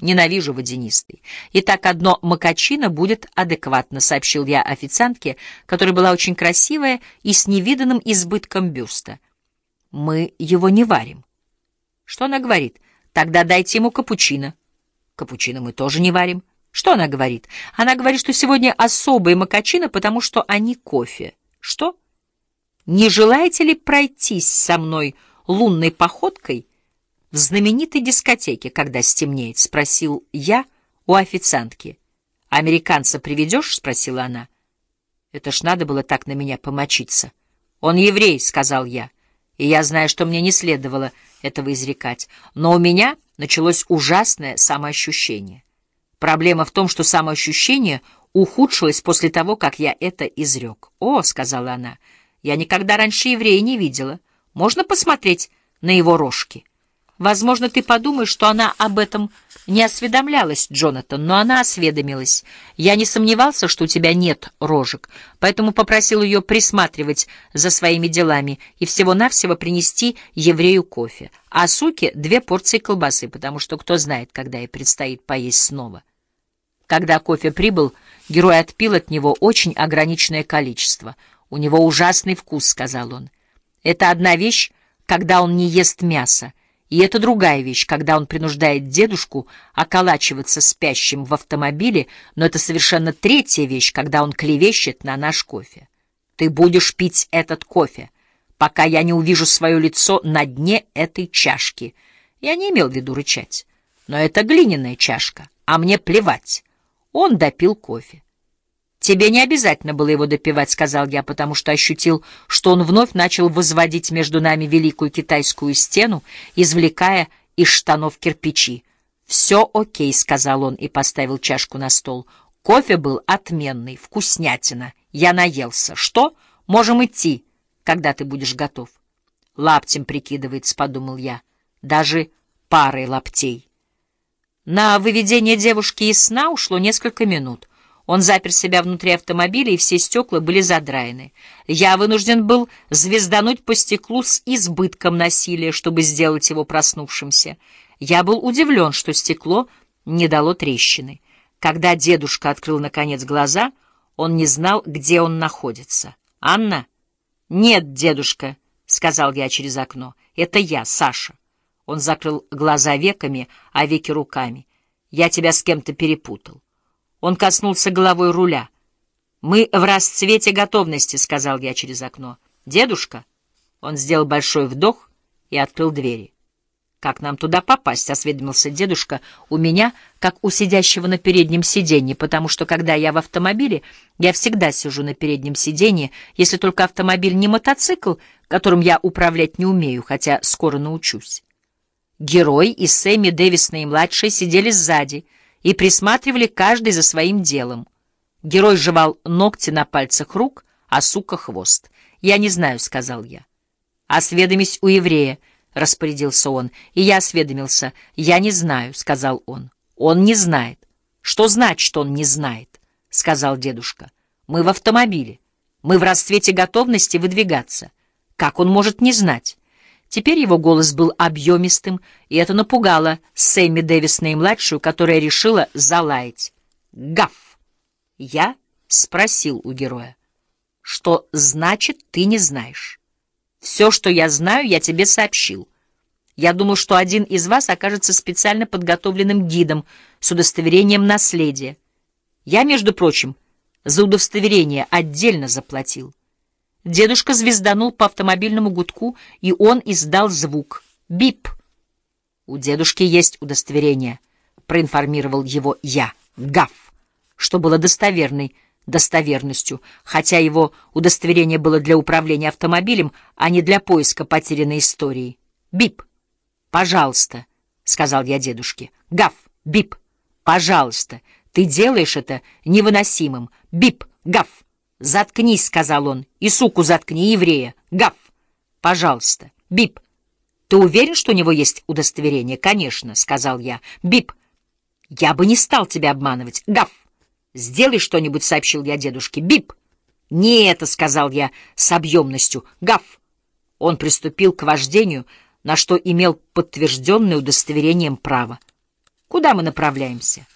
Ненавижу водянистый. Итак, одно макачино будет адекватно, сообщил я официантке, которая была очень красивая и с невиданным избытком бюста. Мы его не варим. Что она говорит? Тогда дайте ему капучино. Капучино мы тоже не варим. Что она говорит? Она говорит, что сегодня особые макачино, потому что они кофе. Что? Не желаете ли пройтись со мной лунной походкой в знаменитой дискотеке, когда стемнеет? — спросил я у официантки. — Американца приведешь? — спросила она. Это ж надо было так на меня помочиться. — Он еврей, — сказал я, и я знаю, что мне не следовало этого изрекать, но у меня началось ужасное самоощущение. Проблема в том, что самоощущение ухудшилось после того, как я это изрек. «О», — сказала она, — «я никогда раньше еврея не видела. Можно посмотреть на его рожки?» Возможно, ты подумаешь, что она об этом не осведомлялась, Джонатан, но она осведомилась. Я не сомневался, что у тебя нет рожек, поэтому попросил ее присматривать за своими делами и всего-навсего принести еврею кофе, а суке две порции колбасы, потому что кто знает, когда ей предстоит поесть снова. Когда кофе прибыл, герой отпил от него очень ограниченное количество. «У него ужасный вкус», — сказал он. «Это одна вещь, когда он не ест мясо». И это другая вещь, когда он принуждает дедушку околачиваться спящим в автомобиле, но это совершенно третья вещь, когда он клевещет на наш кофе. Ты будешь пить этот кофе, пока я не увижу свое лицо на дне этой чашки. Я не имел в виду рычать, но это глиняная чашка, а мне плевать. Он допил кофе. «Тебе не обязательно было его допивать», — сказал я, потому что ощутил, что он вновь начал возводить между нами великую китайскую стену, извлекая из штанов кирпичи. «Все окей», — сказал он и поставил чашку на стол. «Кофе был отменный, вкуснятина. Я наелся. Что? Можем идти, когда ты будешь готов». «Лаптем прикидывается», — подумал я. «Даже парой лаптей». На выведение девушки из сна ушло несколько минут. Он запер себя внутри автомобиля, и все стекла были задраены. Я вынужден был звездануть по стеклу с избытком насилия, чтобы сделать его проснувшимся. Я был удивлен, что стекло не дало трещины. Когда дедушка открыл, наконец, глаза, он не знал, где он находится. «Анна?» «Нет, дедушка», — сказал я через окно. «Это я, Саша». Он закрыл глаза веками, а веки руками. «Я тебя с кем-то перепутал». Он коснулся головой руля. «Мы в расцвете готовности», — сказал я через окно. «Дедушка?» Он сделал большой вдох и открыл двери. «Как нам туда попасть?» — осведомился дедушка у меня, как у сидящего на переднем сиденье, потому что, когда я в автомобиле, я всегда сижу на переднем сиденье, если только автомобиль не мотоцикл, которым я управлять не умею, хотя скоро научусь. Герой и Сэмми Дэвис наимладшие сидели сзади — и присматривали каждый за своим делом. Герой жевал ногти на пальцах рук, а сука — хвост. «Я не знаю», — сказал я. «Осведомись у еврея», — распорядился он. И я осведомился. «Я не знаю», — сказал он. «Он не знает». «Что значит, он не знает?» — сказал дедушка. «Мы в автомобиле. Мы в расцвете готовности выдвигаться. Как он может не знать?» Теперь его голос был объемистым, и это напугало Сэмми Дэвис наимладшую, которая решила залаять. «Гав!» Я спросил у героя. «Что значит, ты не знаешь?» «Все, что я знаю, я тебе сообщил. Я думал, что один из вас окажется специально подготовленным гидом с удостоверением наследия. Я, между прочим, за удостоверение отдельно заплатил. Дедушка звезданул по автомобильному гудку, и он издал звук. «Бип!» «У дедушки есть удостоверение», — проинформировал его я. «Гав!» Что было достоверной достоверностью, хотя его удостоверение было для управления автомобилем, а не для поиска потерянной истории. «Бип!» «Пожалуйста», — сказал я дедушке. «Гав! Бип! Пожалуйста! Ты делаешь это невыносимым! Бип! Гав!» «Заткнись», — сказал он, — «и суку заткни, еврея! Гав! Пожалуйста! Бип! Ты уверен, что у него есть удостоверение?» «Конечно», — сказал я. «Бип! Я бы не стал тебя обманывать! Гав! Сделай что-нибудь», — сообщил я дедушке. «Бип!» «Не это», — сказал я с объемностью. «Гав!» Он приступил к вождению, на что имел подтвержденное удостоверением право. Куда мы направляемся?